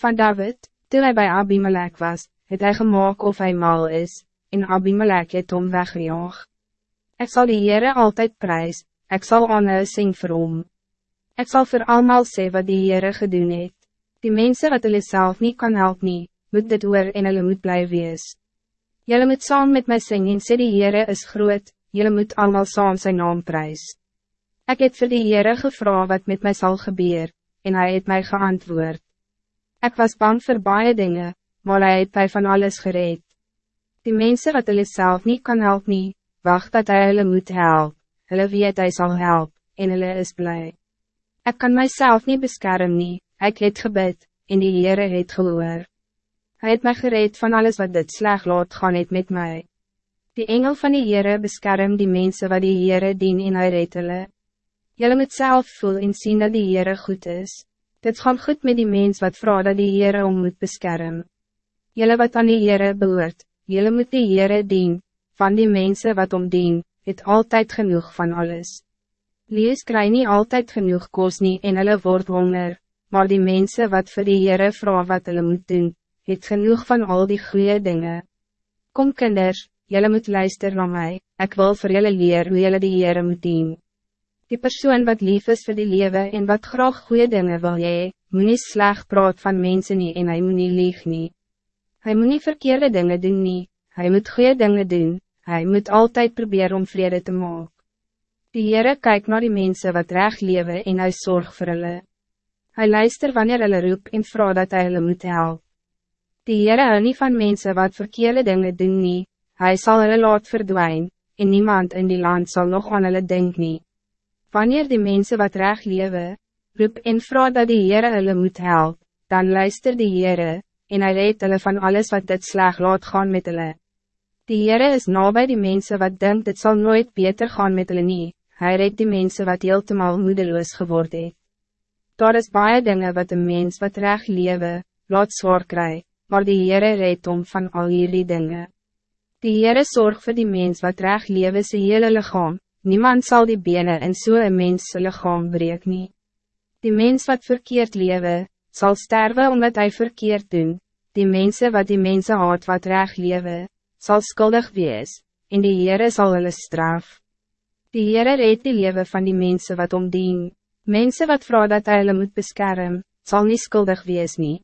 Van David, toen hij bij Abimelech was, het hij gemaakt of hij mal is, en Abimelech het om weggejaag. Ik zal die Heere altijd prijs, ik zal hulle sing vir hom. Ik zal voor allemaal sê wat die Heere gedoen het. Die mensen wat hulle self niet kan helpen, nie, moet dit oor en hulle moet bly wees. Julle moet saam met my sing en sê die Heere is groot, julle moet allemaal saam zijn naam prijs. Ik het vir die Heere gevra wat met mij zal gebeuren, en hij het mij geantwoord. Ik was bang voor baie dingen, maar hij het mij van alles gereed. Die mensen wat hulle self niet kan helpen, nie, wacht dat hij hulle moet help, hulle weet hij zal help, en hulle is blij. Ik kan mijzelf niet beschermen, nie, ik het gebed, en die Heere het gehoor. Hij het mij gereed van alles wat dit sleg laat gaan het met mij. Die engel van die Heere beskerm die mensen wat die Heere dien en hy red hulle. Julle moet self voel en sien dat die Heere goed is. Dit gaan goed met die mens wat vraagt dat die Heere om moet beskerm. Julle wat aan die Heere behoort, julle moet die Heere dien, van die mensen wat om dien, het altijd genoeg van alles. Lees kry nie altijd genoeg kos nie en hulle word honger, maar die mensen wat voor die Heere vraag wat hulle moet doen, het genoeg van al die goede dingen. Kom kinders, jullie moet luisteren naar mij, ik wil voor jullie leer hoe jullie die Heere moet dien. Die persoon wat lief is voor die leven en wat graag goede dingen wil jy, moet nie sleg praat van mensen nie en hy moet nie lieg nie. Hy moet nie verkeerde dingen doen nie, hy moet goede dingen doen, hij moet altijd proberen om vrede te maken. Die Heere kyk naar die mensen wat recht leven en hy zorg vir hulle. Hy luister wanneer hulle roep en vraag dat hy hulle moet helpen. Die Heere hou nie van mensen wat verkeerde dingen doen nie, hy sal hulle laat verdwijn, en niemand in die land zal nog aan hulle denk nie. Wanneer die mensen wat recht lewe, roep en vraag dat die Heere hulle moet help, dan luister die Heere, en hy reed hulle van alles wat dit sleg laat gaan met hulle. Die Heere is nabij die mensen wat denkt dit zal nooit beter gaan met hulle nie, hy reed die mensen wat heeltemal moedeloos geworden het. Daar is baie dingen wat een mens wat recht lewe, laat zwaar krijgen maar die Heere reed om van al hierdie dingen. Die Heere zorg voor die mens wat reg lewe sy hele lichaam, niemand zal die benen in so een mens lichaam breek nie. Die mens wat verkeerd lewe, zal sterven omdat hij verkeerd doen, die mensen wat die mensen haat wat reg lewe, zal skuldig wees, en die Heere zal hulle straf. Die Heere reed die lewe van die mensen wat omdien, mensen wat vrouw dat hy hulle moet beschermen, zal niet skuldig wees nie.